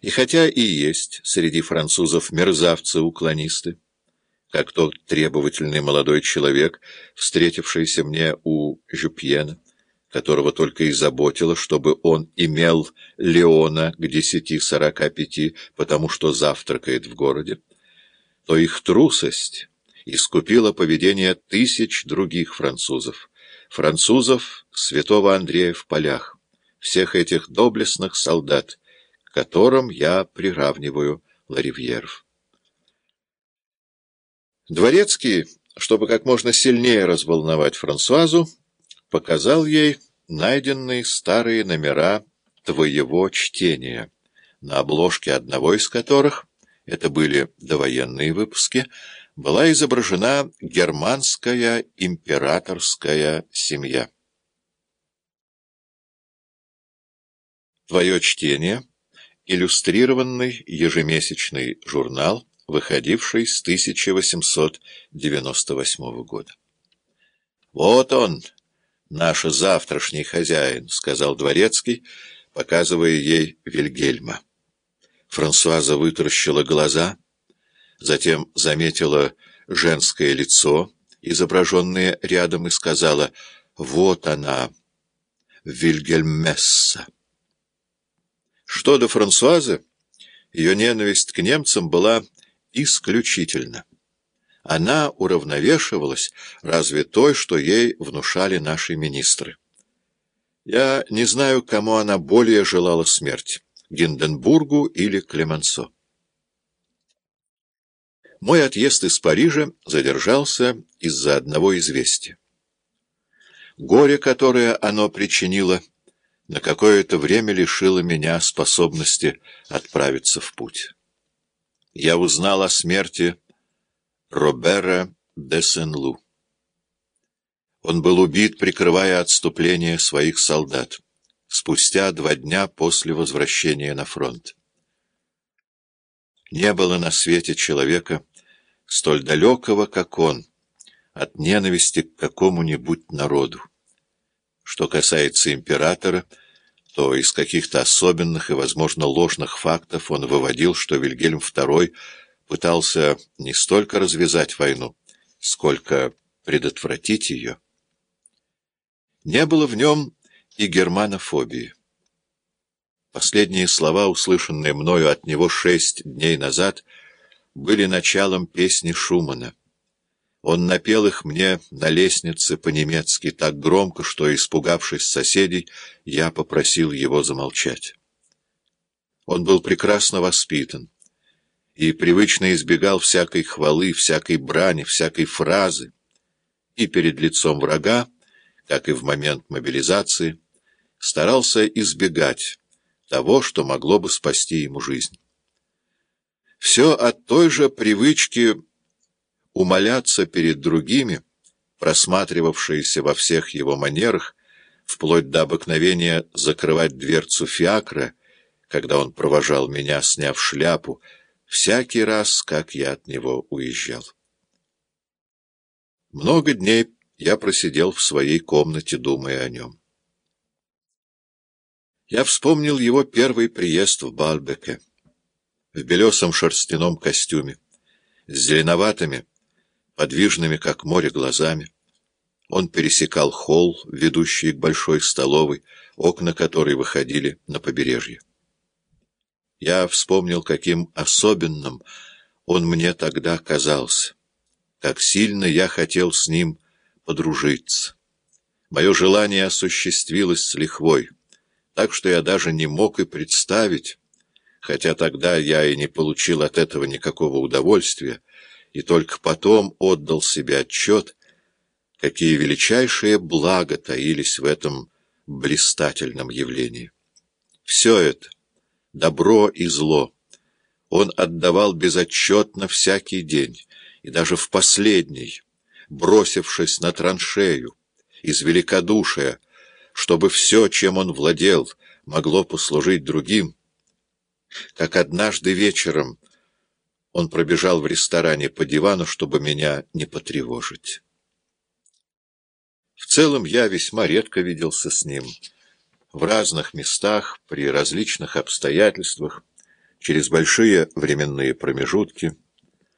И хотя и есть среди французов мерзавцы-уклонисты, как тот требовательный молодой человек, встретившийся мне у Жюпьена, которого только и заботило, чтобы он имел Леона к десяти сорока пяти, потому что завтракает в городе, то их трусость искупила поведение тысяч других французов, французов святого Андрея в полях, всех этих доблестных солдат, которым я приравниваю Ларивьеров. Дворецкий, чтобы как можно сильнее разволновать Франсуазу, показал ей найденные старые номера твоего чтения, на обложке одного из которых, это были довоенные выпуски, была изображена германская императорская семья. Твое чтение — иллюстрированный ежемесячный журнал, выходивший с 1898 года. Вот он! наш завтрашний хозяин», — сказал Дворецкий, показывая ей Вильгельма. Франсуаза вытаращила глаза, затем заметила женское лицо, изображенное рядом, и сказала «Вот она, Вильгельмесса». Что до Франсуазы, ее ненависть к немцам была исключительна она уравновешивалась разве той, что ей внушали наши министры. Я не знаю, кому она более желала смерти — Гинденбургу или Клемансо. Мой отъезд из Парижа задержался из-за одного известия. Горе, которое оно причинило, на какое-то время лишило меня способности отправиться в путь. Я узнал о смерти Робера де Сен-Лу. Он был убит, прикрывая отступление своих солдат, спустя два дня после возвращения на фронт. Не было на свете человека, столь далекого, как он, от ненависти к какому-нибудь народу. Что касается императора, то из каких-то особенных и, возможно, ложных фактов он выводил, что Вильгельм II пытался не столько развязать войну, сколько предотвратить ее. Не было в нем и германофобии. Последние слова, услышанные мною от него шесть дней назад, были началом песни Шумана. Он напел их мне на лестнице по-немецки так громко, что, испугавшись соседей, я попросил его замолчать. Он был прекрасно воспитан и привычно избегал всякой хвалы, всякой брани, всякой фразы, и перед лицом врага, как и в момент мобилизации, старался избегать того, что могло бы спасти ему жизнь. Все от той же привычки умоляться перед другими, просматривавшейся во всех его манерах, вплоть до обыкновения закрывать дверцу фиакра, когда он провожал меня, сняв шляпу, всякий раз, как я от него уезжал. Много дней я просидел в своей комнате, думая о нем. Я вспомнил его первый приезд в Бальбеке, в белесом шерстяном костюме, с зеленоватыми, подвижными, как море, глазами. Он пересекал холл, ведущий к большой столовой, окна которой выходили на побережье. Я вспомнил, каким особенным он мне тогда казался, как сильно я хотел с ним подружиться. Мое желание осуществилось с лихвой, так что я даже не мог и представить, хотя тогда я и не получил от этого никакого удовольствия, и только потом отдал себе отчет, какие величайшие блага таились в этом блистательном явлении. Все это добро и зло. Он отдавал безотчетно всякий день, и даже в последний, бросившись на траншею, из великодушия, чтобы все, чем он владел, могло послужить другим. Как однажды вечером он пробежал в ресторане по дивану, чтобы меня не потревожить. В целом я весьма редко виделся с ним в разных местах, при различных обстоятельствах, через большие временные промежутки,